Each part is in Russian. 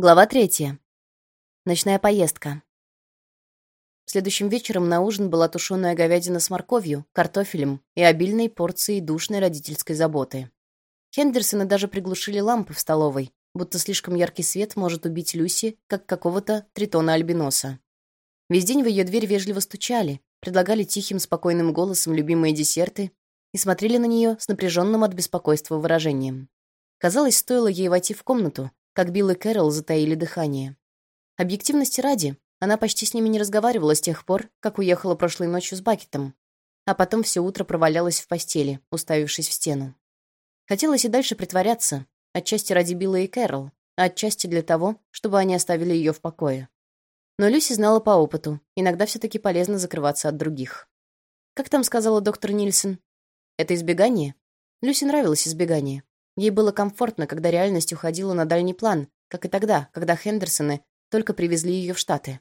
Глава третья. Ночная поездка. Следующим вечером на ужин была тушеная говядина с морковью, картофелем и обильной порцией душной родительской заботы. Хендерсоны даже приглушили лампы в столовой, будто слишком яркий свет может убить Люси, как какого-то тритона-альбиноса. Весь день в ее дверь вежливо стучали, предлагали тихим, спокойным голосом любимые десерты и смотрели на нее с напряженным от беспокойства выражением. Казалось, стоило ей войти в комнату, как Билл и Кэрол затаили дыхание. Объективности ради, она почти с ними не разговаривала с тех пор, как уехала прошлой ночью с Бакетом, а потом все утро провалялась в постели, уставившись в стену. Хотелось и дальше притворяться, отчасти ради Билла и Кэрол, а отчасти для того, чтобы они оставили ее в покое. Но Люси знала по опыту, иногда все таки полезно закрываться от других. Как там сказала доктор Нильсон? Это избегание? Люси нравилось избегание. Ей было комфортно, когда реальность уходила на дальний план, как и тогда, когда Хендерсоны только привезли ее в Штаты.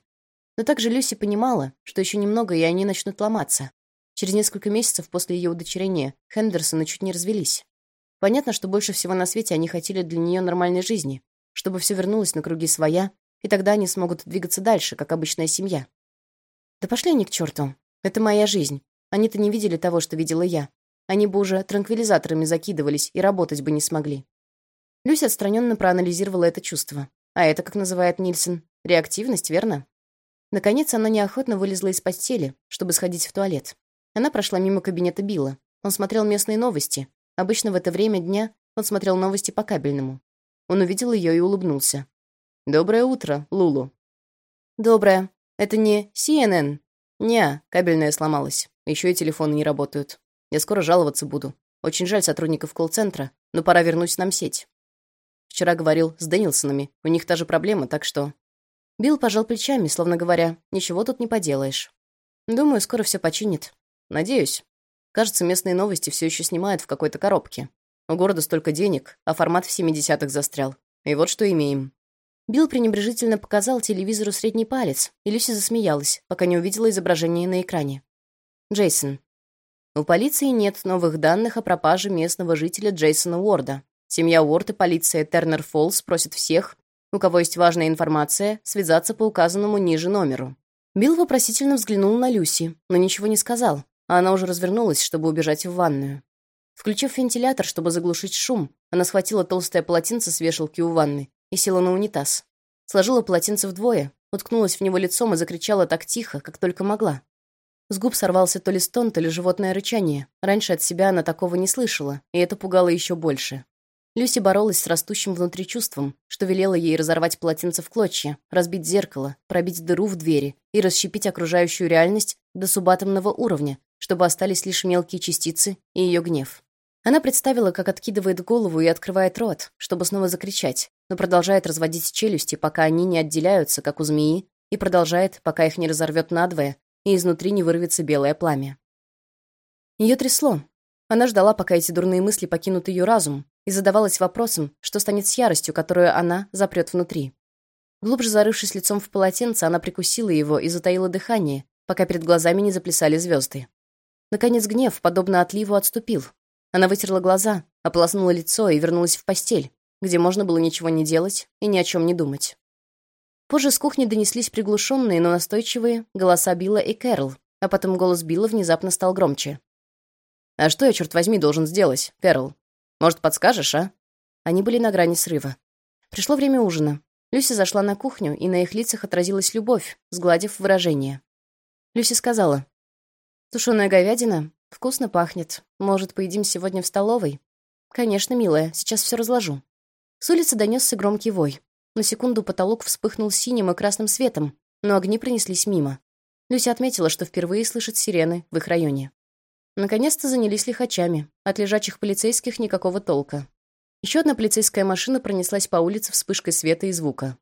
Но также Люси понимала, что еще немного, и они начнут ломаться. Через несколько месяцев после ее удочерения Хендерсоны чуть не развелись. Понятно, что больше всего на свете они хотели для нее нормальной жизни, чтобы все вернулось на круги своя, и тогда они смогут двигаться дальше, как обычная семья. Да пошли они к черту. Это моя жизнь. Они-то не видели того, что видела я. Они бы уже транквилизаторами закидывались и работать бы не смогли. Люся отстраненно проанализировала это чувство. А это, как называет Нильсон, реактивность, верно? Наконец, она неохотно вылезла из постели, чтобы сходить в туалет. Она прошла мимо кабинета Билла. Он смотрел местные новости. Обычно в это время дня он смотрел новости по кабельному. Он увидел ее и улыбнулся. «Доброе утро, Лулу». «Доброе. Это не CNN?» «Не, кабельная сломалась. Еще и телефоны не работают. Я скоро жаловаться буду. Очень жаль сотрудников колл-центра, но пора вернуть нам сеть. Вчера говорил с Дэнилсонами, у них та же проблема, так что...» Билл пожал плечами, словно говоря, «Ничего тут не поделаешь». «Думаю, скоро все починит. Надеюсь. Кажется, местные новости все еще снимают в какой-то коробке. У города столько денег, а формат в 70-х застрял. И вот что имеем». Билл пренебрежительно показал телевизору средний палец, и Люси засмеялась, пока не увидела изображение на экране. «Джейсон, у полиции нет новых данных о пропаже местного жителя Джейсона Уорда. Семья Уорд и полиция Тернер Фоллс просят всех, у кого есть важная информация, связаться по указанному ниже номеру. Билл вопросительно взглянул на Люси, но ничего не сказал, а она уже развернулась, чтобы убежать в ванную. Включив вентилятор, чтобы заглушить шум, она схватила толстое полотенце с вешалки у ванны и села на унитаз. Сложила полотенце вдвое, уткнулась в него лицом и закричала так тихо, как только могла. С губ сорвался то ли стон, то ли животное рычание. Раньше от себя она такого не слышала, и это пугало еще больше. Люси боролась с растущим внутри чувством, что велела ей разорвать полотенце в клочья, разбить зеркало, пробить дыру в двери и расщепить окружающую реальность до субатомного уровня, чтобы остались лишь мелкие частицы и ее гнев. Она представила, как откидывает голову и открывает рот, чтобы снова закричать, но продолжает разводить челюсти, пока они не отделяются, как у змеи, и продолжает, пока их не разорвет надвое, и изнутри не вырвется белое пламя. Ее трясло. Она ждала, пока эти дурные мысли покинут ее разум, и задавалась вопросом, что станет с яростью, которую она запрет внутри. Глубже зарывшись лицом в полотенце, она прикусила его и затаила дыхание, пока перед глазами не заплясали звезды. Наконец гнев, подобно отливу, отступил. Она вытерла глаза, ополоснула лицо и вернулась в постель, где можно было ничего не делать и ни о чем не думать. Позже с кухни донеслись приглушенные, но настойчивые голоса Билла и Кэрол, а потом голос Билла внезапно стал громче. «А что я, черт возьми, должен сделать, Кэрол? Может, подскажешь, а?» Они были на грани срыва. Пришло время ужина. Люси зашла на кухню, и на их лицах отразилась любовь, сгладив выражение. Люси сказала. «Тушеная говядина? Вкусно пахнет. Может, поедим сегодня в столовой?» «Конечно, милая, сейчас все разложу». С улицы донесся громкий вой. На секунду потолок вспыхнул синим и красным светом, но огни пронеслись мимо. Люся отметила, что впервые слышит сирены в их районе. Наконец-то занялись лихачами. От лежачих полицейских никакого толка. Еще одна полицейская машина пронеслась по улице вспышкой света и звука.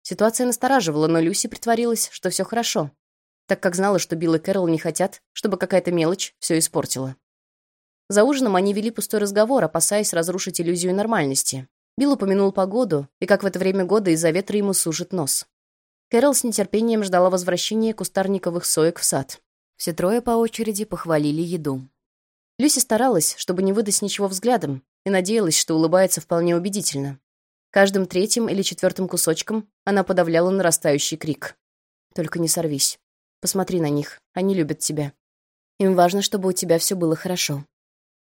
Ситуация настораживала, но Люси притворилась, что все хорошо, так как знала, что Билл и Кэрол не хотят, чтобы какая-то мелочь все испортила. За ужином они вели пустой разговор, опасаясь разрушить иллюзию нормальности. Билл упомянул погоду, и как в это время года из-за ветра ему сужит нос. Кэрол с нетерпением ждала возвращения кустарниковых соек в сад. Все трое по очереди похвалили еду. Люси старалась, чтобы не выдать ничего взглядом, и надеялась, что улыбается вполне убедительно. Каждым третьим или четвертым кусочком она подавляла нарастающий крик. «Только не сорвись. Посмотри на них. Они любят тебя. Им важно, чтобы у тебя все было хорошо».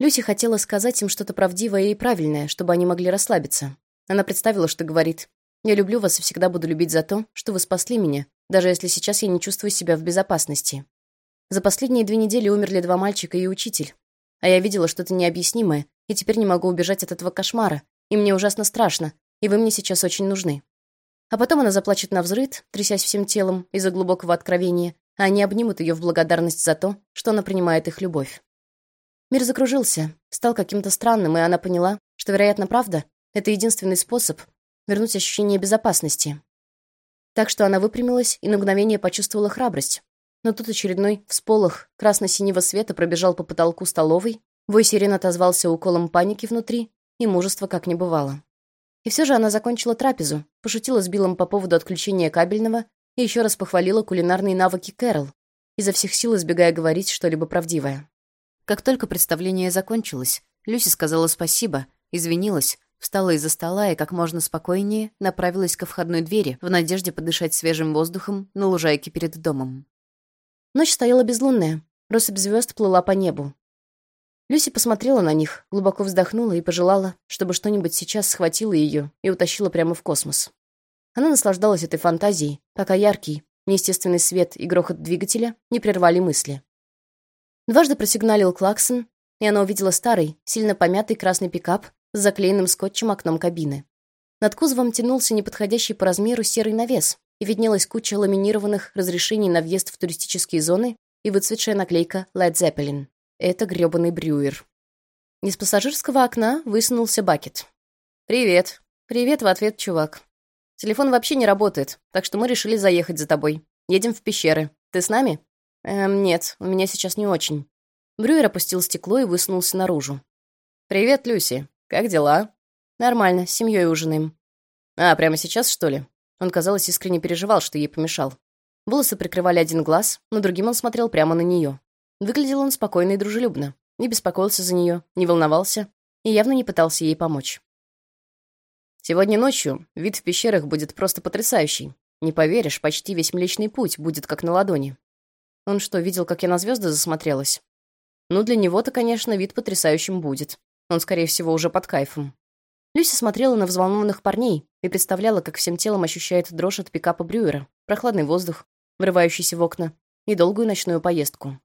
Люси хотела сказать им что-то правдивое и правильное, чтобы они могли расслабиться. Она представила, что говорит «Я люблю вас и всегда буду любить за то, что вы спасли меня, даже если сейчас я не чувствую себя в безопасности. За последние две недели умерли два мальчика и учитель. А я видела что-то необъяснимое, и теперь не могу убежать от этого кошмара, и мне ужасно страшно, и вы мне сейчас очень нужны». А потом она заплачет на взрыд, трясясь всем телом из-за глубокого откровения, а они обнимут ее в благодарность за то, что она принимает их любовь. Мир закружился, стал каким-то странным, и она поняла, что, вероятно, правда — это единственный способ вернуть ощущение безопасности. Так что она выпрямилась и на мгновение почувствовала храбрость. Но тут очередной всполох красно-синего света пробежал по потолку столовой, вой сирен отозвался уколом паники внутри, и мужества как не бывало. И все же она закончила трапезу, пошутила с Биллом по поводу отключения кабельного и еще раз похвалила кулинарные навыки Кэрол, изо всех сил избегая говорить что-либо правдивое. Как только представление закончилось, Люси сказала спасибо, извинилась, встала из-за стола и как можно спокойнее направилась ко входной двери в надежде подышать свежим воздухом на лужайке перед домом. Ночь стояла безлунная, россыпь звезд плыла по небу. Люси посмотрела на них, глубоко вздохнула и пожелала, чтобы что-нибудь сейчас схватило ее и утащило прямо в космос. Она наслаждалась этой фантазией, пока яркий, неестественный свет и грохот двигателя не прервали мысли. Дважды просигналил клаксон, и она увидела старый, сильно помятый красный пикап с заклеенным скотчем окном кабины. Над кузовом тянулся неподходящий по размеру серый навес, и виднелась куча ламинированных разрешений на въезд в туристические зоны и выцветшая наклейка «Led Zeppelin». Это грёбаный брюер. Из пассажирского окна высунулся Бакет. «Привет». «Привет» в ответ, чувак. «Телефон вообще не работает, так что мы решили заехать за тобой. Едем в пещеры. Ты с нами?» «Эм, нет, у меня сейчас не очень». Брюер опустил стекло и высунулся наружу. «Привет, Люси. Как дела?» «Нормально, с семьей ужинаем». «А, прямо сейчас, что ли?» Он, казалось, искренне переживал, что ей помешал. Волосы прикрывали один глаз, но другим он смотрел прямо на нее. Выглядел он спокойно и дружелюбно. Не беспокоился за нее, не волновался и явно не пытался ей помочь. «Сегодня ночью вид в пещерах будет просто потрясающий. Не поверишь, почти весь Млечный Путь будет как на ладони. Он что, видел, как я на звезды засмотрелась? Ну, для него-то, конечно, вид потрясающим будет. Он, скорее всего, уже под кайфом. Люся смотрела на взволнованных парней и представляла, как всем телом ощущает дрожь от пикапа Брюера, прохладный воздух, врывающийся в окна, и долгую ночную поездку.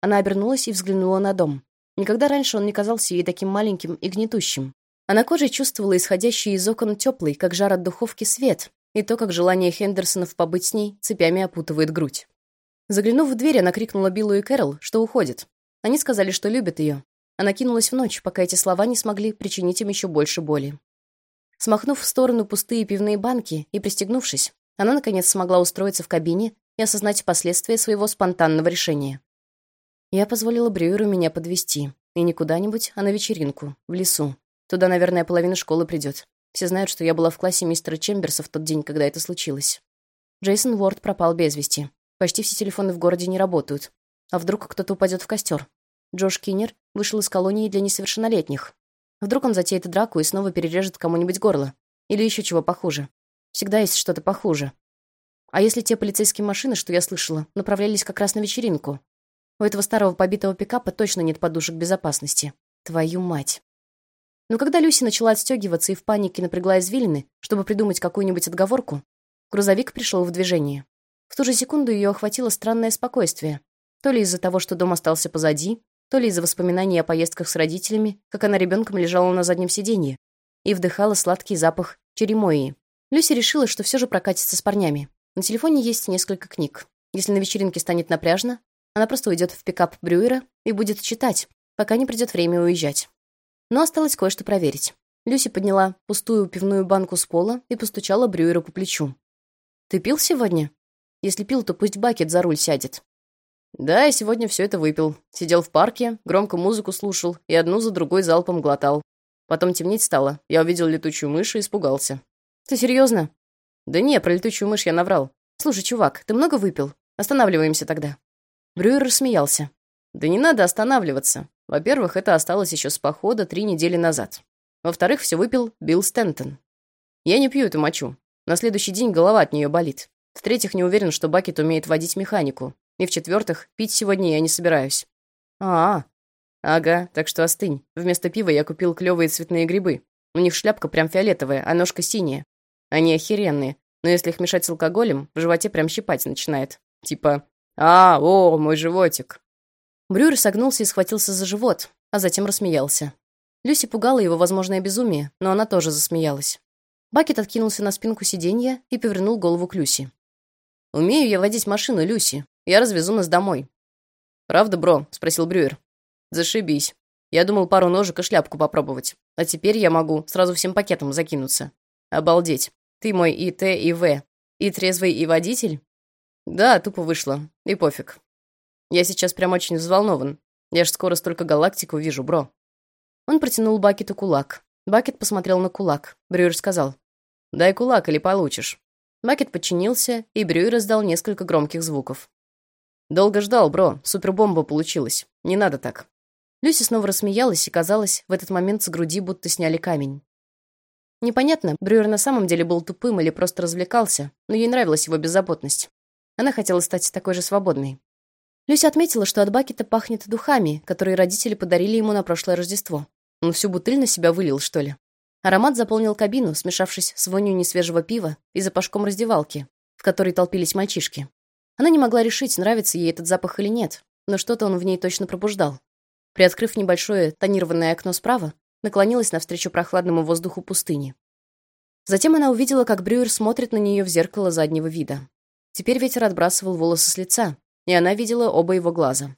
Она обернулась и взглянула на дом. Никогда раньше он не казался ей таким маленьким и гнетущим. Она кожей чувствовала исходящий из окон теплый, как жар от духовки, свет, и то, как желание Хендерсонов побыть с ней цепями опутывает грудь. Заглянув в дверь, она крикнула Биллу и Кэрол, что уходит. Они сказали, что любят ее, она кинулась в ночь, пока эти слова не смогли причинить им еще больше боли. Смахнув в сторону пустые пивные банки и пристегнувшись, она, наконец, смогла устроиться в кабине и осознать последствия своего спонтанного решения. Я позволила Брюеру меня подвести И не куда-нибудь, а на вечеринку, в лесу. Туда, наверное, половина школы придет. Все знают, что я была в классе мистера Чемберса в тот день, когда это случилось. Джейсон Уорд пропал без вести. Почти все телефоны в городе не работают. А вдруг кто-то упадет в костер? Джош Киннер вышел из колонии для несовершеннолетних. Вдруг он затеет драку и снова перережет кому-нибудь горло. Или еще чего похуже. Всегда есть что-то похуже. А если те полицейские машины, что я слышала, направлялись как раз на вечеринку? У этого старого побитого пикапа точно нет подушек безопасности. Твою мать. Но когда Люси начала отстегиваться и в панике напрягла извилины, чтобы придумать какую-нибудь отговорку, грузовик пришел в движение. В ту же секунду ее охватило странное спокойствие. То ли из-за того, что дом остался позади, то ли из-за воспоминаний о поездках с родителями, как она ребенком лежала на заднем сиденье и вдыхала сладкий запах черемои. Люси решила, что все же прокатится с парнями. На телефоне есть несколько книг. Если на вечеринке станет напряжно, она просто уйдет в пикап Брюера и будет читать, пока не придет время уезжать. Но осталось кое-что проверить. Люси подняла пустую пивную банку с пола и постучала Брюеру по плечу. «Ты пил сегодня? Если пил, то пусть Бакет за руль сядет. Да, я сегодня все это выпил. Сидел в парке, громко музыку слушал и одну за другой залпом глотал. Потом темнеть стало. Я увидел летучую мышь и испугался. Ты серьезно? Да не, про летучую мышь я наврал. Слушай, чувак, ты много выпил? Останавливаемся тогда. Брюер рассмеялся. Да не надо останавливаться. Во-первых, это осталось еще с похода три недели назад. Во-вторых, все выпил Билл Стентон. Я не пью эту мочу. На следующий день голова от нее болит. В-третьих, не уверен, что Бакет умеет водить механику. И в-четвертых, пить сегодня я не собираюсь. А, -а. Ага, так что остынь. Вместо пива я купил клевые цветные грибы. У них шляпка прям фиолетовая, а ножка синяя. Они охеренные, но если их мешать с алкоголем, в животе прям щипать начинает. Типа «А, о, мой животик!» Брюер согнулся и схватился за живот, а затем рассмеялся. Люси пугала его возможное безумие, но она тоже засмеялась. Бакет откинулся на спинку сиденья и повернул голову к Люси. «Умею я водить машину, Люси. Я развезу нас домой». «Правда, бро?» — спросил Брюер. «Зашибись. Я думал пару ножек и шляпку попробовать. А теперь я могу сразу всем пакетом закинуться. Обалдеть. Ты мой и Т, и В. И трезвый, и водитель? Да, тупо вышло. И пофиг. Я сейчас прям очень взволнован. Я ж скоро столько галактик увижу, бро. Он протянул Бакету кулак. Бакет посмотрел на кулак. Брюер сказал. «Дай кулак или получишь». Бакет подчинился, и Брюер издал несколько громких звуков. «Долго ждал, бро. Супербомба получилась. Не надо так». Люси снова рассмеялась, и, казалось, в этот момент с груди будто сняли камень. Непонятно, Брюер на самом деле был тупым или просто развлекался, но ей нравилась его беззаботность. Она хотела стать такой же свободной. Люся отметила, что от Бакета пахнет духами, которые родители подарили ему на прошлое Рождество. Он всю бутыль на себя вылил, что ли? Аромат заполнил кабину, смешавшись с вонью несвежего пива и запашком раздевалки, в которой толпились мальчишки. Она не могла решить, нравится ей этот запах или нет, но что-то он в ней точно пробуждал. Приоткрыв небольшое тонированное окно справа, наклонилась навстречу прохладному воздуху пустыни. Затем она увидела, как Брюер смотрит на нее в зеркало заднего вида. Теперь ветер отбрасывал волосы с лица, и она видела оба его глаза.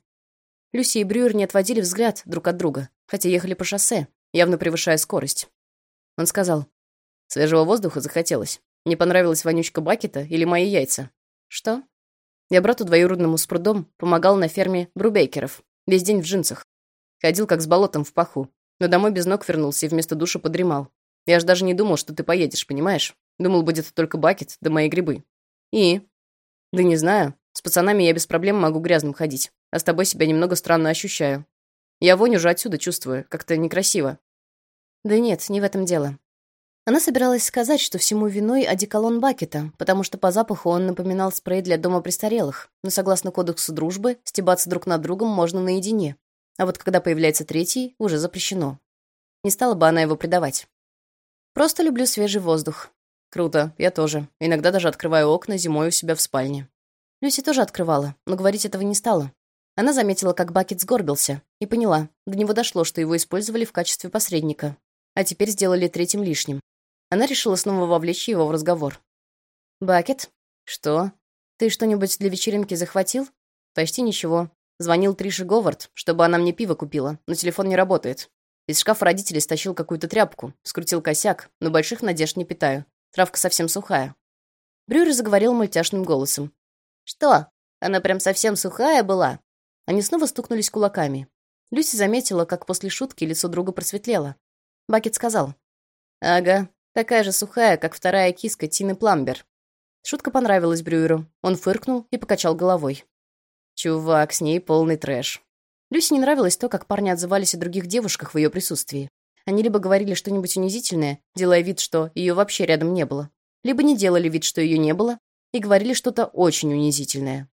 Люси и Брюер не отводили взгляд друг от друга, хотя ехали по шоссе, явно превышая скорость. Он сказал, «Свежего воздуха захотелось. Не понравилась вонючка Бакета или мои яйца?» «Что?» Я брату двоюродному с прудом помогал на ферме Брубейкеров, весь день в джинсах. Ходил как с болотом в паху, но домой без ног вернулся и вместо душа подремал. Я ж даже не думал, что ты поедешь, понимаешь? Думал, будет только Бакет да мои грибы. И? Да не знаю. С пацанами я без проблем могу грязным ходить, а с тобой себя немного странно ощущаю. Я вонь уже отсюда чувствую, как-то некрасиво. Да нет, не в этом дело. Она собиралась сказать, что всему виной одеколон Бакета, потому что по запаху он напоминал спрей для дома престарелых, но согласно кодексу дружбы, стебаться друг над другом можно наедине. А вот когда появляется третий, уже запрещено. Не стала бы она его предавать. Просто люблю свежий воздух. Круто, я тоже. Иногда даже открываю окна зимой у себя в спальне. Люси тоже открывала, но говорить этого не стала. Она заметила, как Бакет сгорбился, и поняла, до него дошло, что его использовали в качестве посредника. А теперь сделали третьим лишним. Она решила снова вовлечь его в разговор. «Бакет? Что? Ты что-нибудь для вечеринки захватил?» «Почти ничего. Звонил Трише Говард, чтобы она мне пиво купила, но телефон не работает. Из шкафа родителей стащил какую-то тряпку, скрутил косяк, но больших надежд не питаю. Травка совсем сухая. Брюер заговорил мультяшным голосом. «Что? Она прям совсем сухая была?» Они снова стукнулись кулаками. Люси заметила, как после шутки лицо друга просветлело. Бакет сказал. «Ага, такая же сухая, как вторая киска Тины Пламбер». Шутка понравилась Брюеру. Он фыркнул и покачал головой. «Чувак, с ней полный трэш». Люси не нравилось то, как парни отзывались о других девушках в ее присутствии. Они либо говорили что-нибудь унизительное, делая вид, что ее вообще рядом не было, либо не делали вид, что ее не было, и говорили что-то очень унизительное.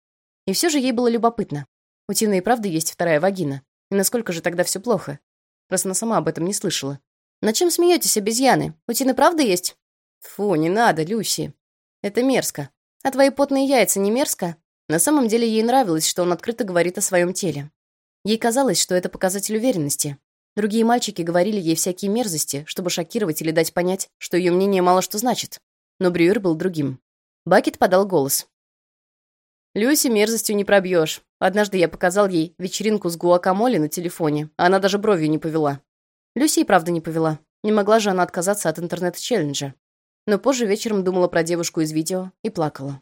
И все же ей было любопытно. У Тины и правда есть вторая вагина. И насколько же тогда все плохо? Раз она сама об этом не слышала. «На чем смеетесь, обезьяны? У Тины правда есть?» «Фу, не надо, Люси. Это мерзко. А твои потные яйца не мерзко?» На самом деле ей нравилось, что он открыто говорит о своем теле. Ей казалось, что это показатель уверенности. Другие мальчики говорили ей всякие мерзости, чтобы шокировать или дать понять, что ее мнение мало что значит. Но Брюер был другим. Бакет подал голос. «Люси мерзостью не пробьешь. Однажды я показал ей вечеринку с гуакамоле на телефоне, а она даже бровью не повела. Люси правда не повела. Не могла же она отказаться от интернет-челленджа. Но позже вечером думала про девушку из видео и плакала.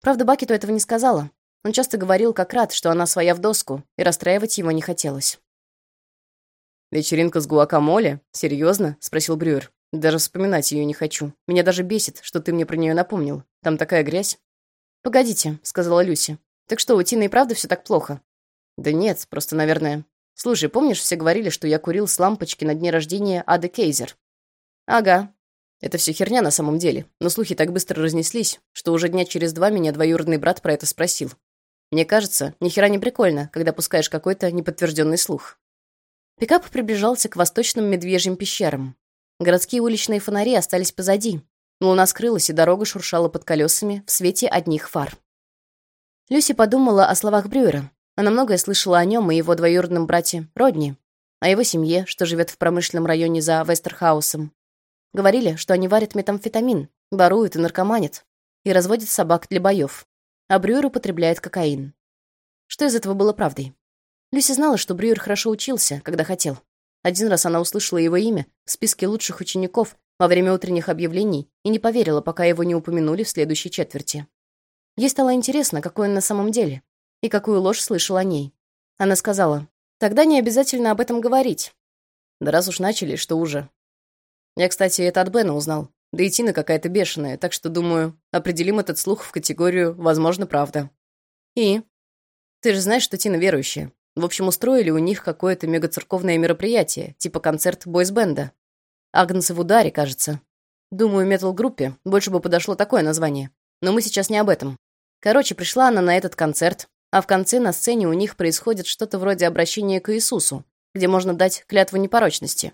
Правда, Бакету этого не сказала. Он часто говорил, как рад, что она своя в доску, и расстраивать его не хотелось. «Вечеринка с гуакамоле? Серьезно?» — спросил Брюер. «Даже вспоминать ее не хочу. Меня даже бесит, что ты мне про нее напомнил. Там такая грязь». «Погодите», — сказала Люси. «Так что, у Тины и правда все так плохо?» «Да нет, просто, наверное...» «Слушай, помнишь, все говорили, что я курил с лампочки на дне рождения Ады Кейзер?» «Ага». Это все херня на самом деле, но слухи так быстро разнеслись, что уже дня через два меня двоюродный брат про это спросил. Мне кажется, ни хера не прикольно, когда пускаешь какой-то неподтвержденный слух. Пикап приближался к восточным медвежьим пещерам. Городские уличные фонари остались позади. Луна скрылась, и дорога шуршала под колесами в свете одних фар. Люси подумала о словах Брюера. Она многое слышала о нем и его двоюродном брате Родни, о его семье, что живет в промышленном районе за Вестерхаусом. Говорили, что они варят метамфетамин, воруют и наркоманят, и разводят собак для боев. А Брюер употребляет кокаин. Что из этого было правдой? Люси знала, что Брюер хорошо учился, когда хотел. Один раз она услышала его имя в списке лучших учеников во время утренних объявлений и не поверила, пока его не упомянули в следующей четверти. Ей стало интересно, какой он на самом деле, и какую ложь слышал о ней. Она сказала, «Тогда не обязательно об этом говорить». Да раз уж начали, что уже. Я, кстати, это от Бена узнал. Да и Тина какая-то бешеная, так что, думаю, определим этот слух в категорию «возможно, правда». И? Ты же знаешь, что Тина верующая. В общем, устроили у них какое-то мегацерковное мероприятие, типа концерт бойсбенда. Агнцы в ударе, кажется. Думаю, метал-группе больше бы подошло такое название. Но мы сейчас не об этом. Короче, пришла она на этот концерт, а в конце на сцене у них происходит что-то вроде обращения к Иисусу, где можно дать клятву непорочности.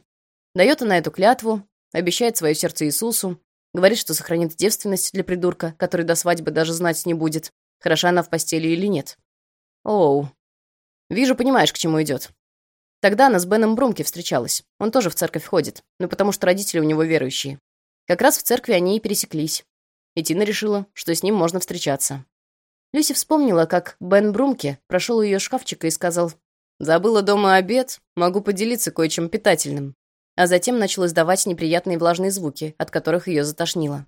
Дает она эту клятву, обещает свое сердце Иисусу, говорит, что сохранит девственность для придурка, который до свадьбы даже знать не будет, хороша она в постели или нет. Оу. Вижу, понимаешь, к чему идет. Тогда она с Беном Брумки встречалась. Он тоже в церковь ходит, но потому что родители у него верующие. Как раз в церкви они и пересеклись. И Тина решила, что с ним можно встречаться. Люси вспомнила, как Бен Брумке прошел у ее шкафчика и сказал «Забыла дома обед, могу поделиться кое-чем питательным» а затем начал издавать неприятные влажные звуки, от которых ее затошнило.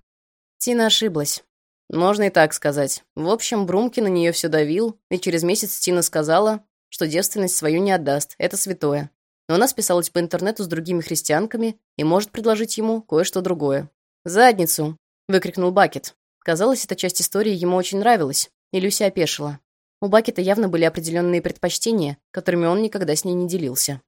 Тина ошиблась. Можно и так сказать. В общем, Брумки на нее все давил, и через месяц Тина сказала, что девственность свою не отдаст, это святое. Но она списалась по интернету с другими христианками и может предложить ему кое-что другое. «Задницу!» — выкрикнул Бакет. Казалось, эта часть истории ему очень нравилась, и Люся опешила. У Бакета явно были определенные предпочтения, которыми он никогда с ней не делился.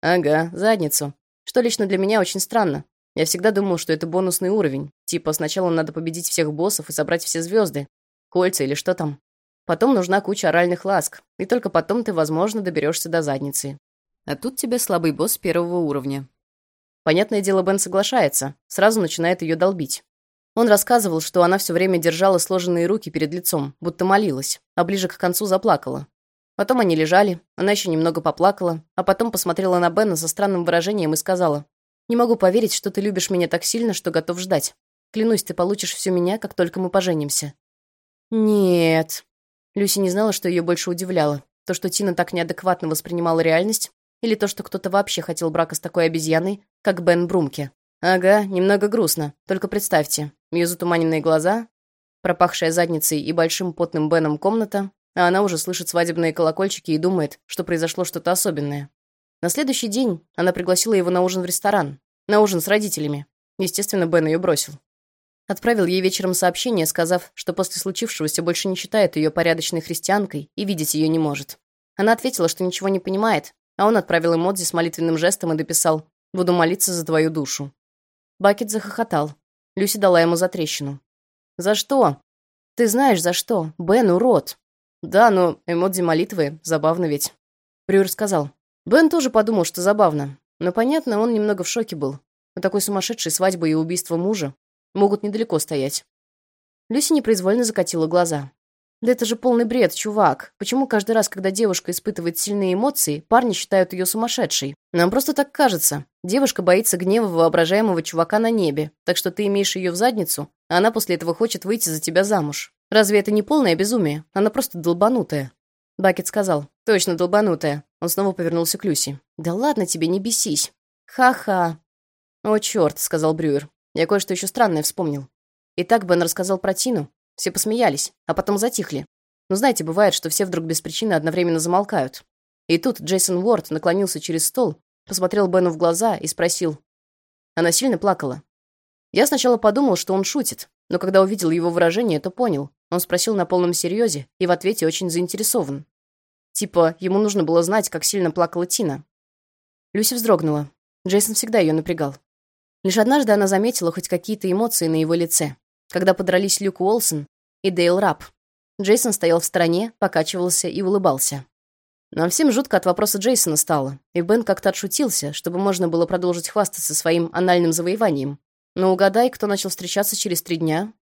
«Ага, задницу», что лично для меня очень странно. Я всегда думал, что это бонусный уровень. Типа сначала надо победить всех боссов и собрать все звезды, кольца или что там. Потом нужна куча оральных ласк, и только потом ты, возможно, доберешься до задницы. А тут тебе слабый босс первого уровня. Понятное дело, Бен соглашается, сразу начинает ее долбить. Он рассказывал, что она все время держала сложенные руки перед лицом, будто молилась, а ближе к концу заплакала. Потом они лежали, она еще немного поплакала, а потом посмотрела на Бена со странным выражением и сказала, «Не могу поверить, что ты любишь меня так сильно, что готов ждать. Клянусь, ты получишь всю меня, как только мы поженимся». «Нет». Люси не знала, что ее больше удивляло. То, что Тина так неадекватно воспринимала реальность, или то, что кто-то вообще хотел брака с такой обезьяной, как Бен Брумке. Ага, немного грустно. Только представьте, ее затуманенные глаза, пропахшая задницей и большим потным Беном комната, а она уже слышит свадебные колокольчики и думает, что произошло что-то особенное. На следующий день она пригласила его на ужин в ресторан. На ужин с родителями. Естественно, Бен ее бросил. Отправил ей вечером сообщение, сказав, что после случившегося больше не считает ее порядочной христианкой и видеть ее не может. Она ответила, что ничего не понимает, а он отправил эмодзи с молитвенным жестом и дописал «Буду молиться за твою душу». Бакет захохотал. Люси дала ему затрещину. «За что?» «Ты знаешь, за что. Бен урод. «Да, но эмодзи молитвы, забавно ведь». Брюер сказал. Бен тоже подумал, что забавно. Но, понятно, он немного в шоке был. У такой сумасшедшей свадьбы и убийства мужа могут недалеко стоять. Люси непроизвольно закатила глаза. «Да это же полный бред, чувак. Почему каждый раз, когда девушка испытывает сильные эмоции, парни считают ее сумасшедшей? Нам просто так кажется. Девушка боится гнева воображаемого чувака на небе, так что ты имеешь ее в задницу, а она после этого хочет выйти за тебя замуж. Разве это не полное безумие? Она просто долбанутая». Бакет сказал. «Точно долбанутая». Он снова повернулся к Люси. «Да ладно тебе, не бесись». «Ха-ха». «О, черт», — сказал Брюер. «Я кое-что еще странное вспомнил». И так Бен рассказал про Тину. Все посмеялись, а потом затихли. Но знаете, бывает, что все вдруг без причины одновременно замолкают. И тут Джейсон Уорд наклонился через стол, посмотрел Бену в глаза и спросил. Она сильно плакала. Я сначала подумал, что он шутит, но когда увидел его выражение, то понял. Он спросил на полном серьезе и в ответе очень заинтересован. Типа, ему нужно было знать, как сильно плакала Тина. Люси вздрогнула. Джейсон всегда ее напрягал. Лишь однажды она заметила хоть какие-то эмоции на его лице, когда подрались Люк Уолсон и Дейл Рапп. Джейсон стоял в стороне, покачивался и улыбался. Нам всем жутко от вопроса Джейсона стало, и Бен как-то отшутился, чтобы можно было продолжить хвастаться своим анальным завоеванием. Но угадай, кто начал встречаться через три дня?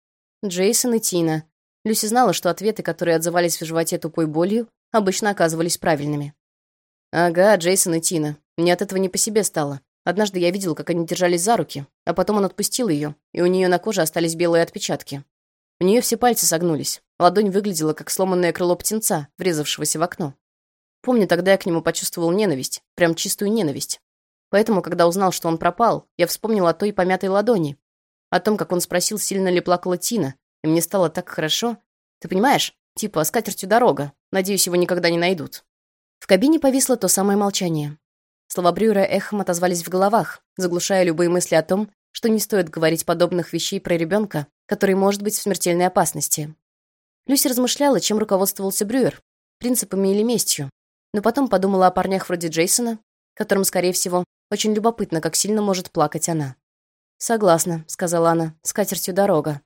Джейсон и Тина. Люси знала, что ответы, которые отзывались в животе тупой болью, обычно оказывались правильными. Ага, Джейсон и Тина. Мне от этого не по себе стало. Однажды я видел, как они держались за руки, а потом он отпустил ее, и у нее на коже остались белые отпечатки. У нее все пальцы согнулись. Ладонь выглядела, как сломанное крыло птенца, врезавшегося в окно. Помню, тогда я к нему почувствовал ненависть, прям чистую ненависть. Поэтому, когда узнал, что он пропал, я вспомнил о той помятой ладони, о том, как он спросил, сильно ли плакала Тина, и мне стало так хорошо. Ты понимаешь? Типа, с дорога. Надеюсь, его никогда не найдут. В кабине повисло то самое молчание. Слова Брюера эхом отозвались в головах, заглушая любые мысли о том, что не стоит говорить подобных вещей про ребенка, который может быть в смертельной опасности. Люси размышляла, чем руководствовался Брюер, принципами или местью, но потом подумала о парнях вроде Джейсона, которым, скорее всего, очень любопытно, как сильно может плакать она. «Согласна», — сказала она, — «с катертью дорога».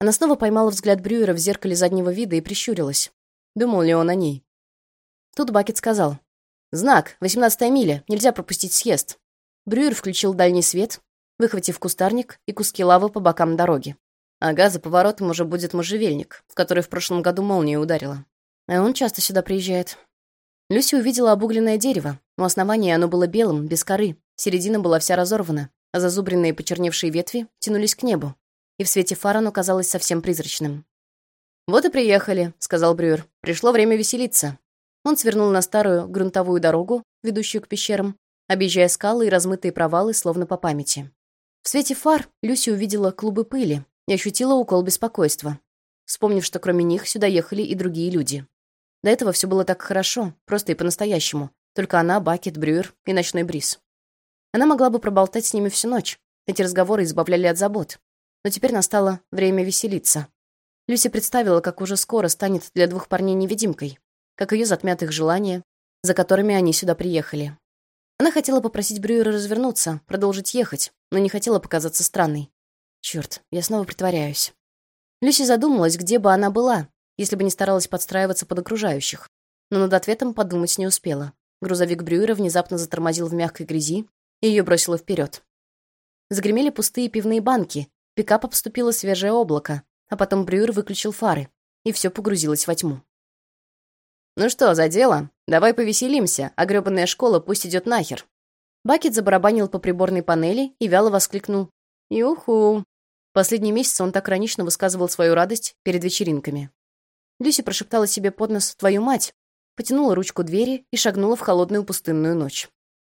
Она снова поймала взгляд Брюера в зеркале заднего вида и прищурилась. Думал ли он о ней? Тут Бакет сказал. «Знак, восемнадцатая миля, нельзя пропустить съезд». Брюер включил дальний свет, выхватив кустарник и куски лавы по бокам дороги. Ага, за поворотом уже будет можжевельник, в который в прошлом году молния ударила. А он часто сюда приезжает. Люси увидела обугленное дерево. У основания оно было белым, без коры. Середина была вся разорвана, а зазубренные почерневшие ветви тянулись к небу. И в свете фар оно казалось совсем призрачным. «Вот и приехали», — сказал Брюер. «Пришло время веселиться». Он свернул на старую грунтовую дорогу, ведущую к пещерам, объезжая скалы и размытые провалы, словно по памяти. В свете фар Люси увидела клубы пыли и ощутила укол беспокойства, вспомнив, что кроме них сюда ехали и другие люди. До этого все было так хорошо, просто и по-настоящему. Только она, Бакет, Брюер и ночной бриз. Она могла бы проболтать с ними всю ночь. Эти разговоры избавляли от забот. Но теперь настало время веселиться. Люси представила, как уже скоро станет для двух парней невидимкой как ее затмят их желания, за которыми они сюда приехали. Она хотела попросить Брюера развернуться, продолжить ехать, но не хотела показаться странной. Черт, я снова притворяюсь. Люси задумалась, где бы она была, если бы не старалась подстраиваться под окружающих. Но над ответом подумать не успела. Грузовик Брюера внезапно затормозил в мягкой грязи, и ее бросило вперед. Загремели пустые пивные банки, пикап обступило свежее облако, а потом Брюер выключил фары, и все погрузилось во тьму. «Ну что, за дело? Давай повеселимся, а грёбаная школа пусть идет нахер». Бакет забарабанил по приборной панели и вяло воскликнул «Юху». Последний месяц он так ранично высказывал свою радость перед вечеринками. Люси прошептала себе под нос «Твою мать!», потянула ручку двери и шагнула в холодную пустынную ночь.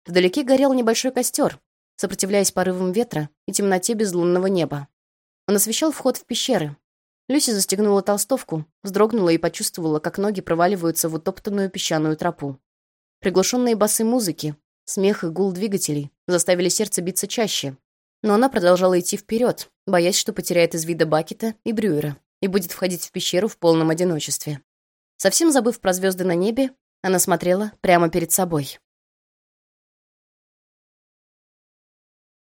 Вдалеке горел небольшой костер, сопротивляясь порывам ветра и темноте безлунного неба. Он освещал вход в пещеры, Люси застегнула толстовку, вздрогнула и почувствовала, как ноги проваливаются в утоптанную песчаную тропу. Приглушенные басы музыки, смех и гул двигателей заставили сердце биться чаще. Но она продолжала идти вперед, боясь, что потеряет из вида Бакета и Брюера и будет входить в пещеру в полном одиночестве. Совсем забыв про звезды на небе, она смотрела прямо перед собой.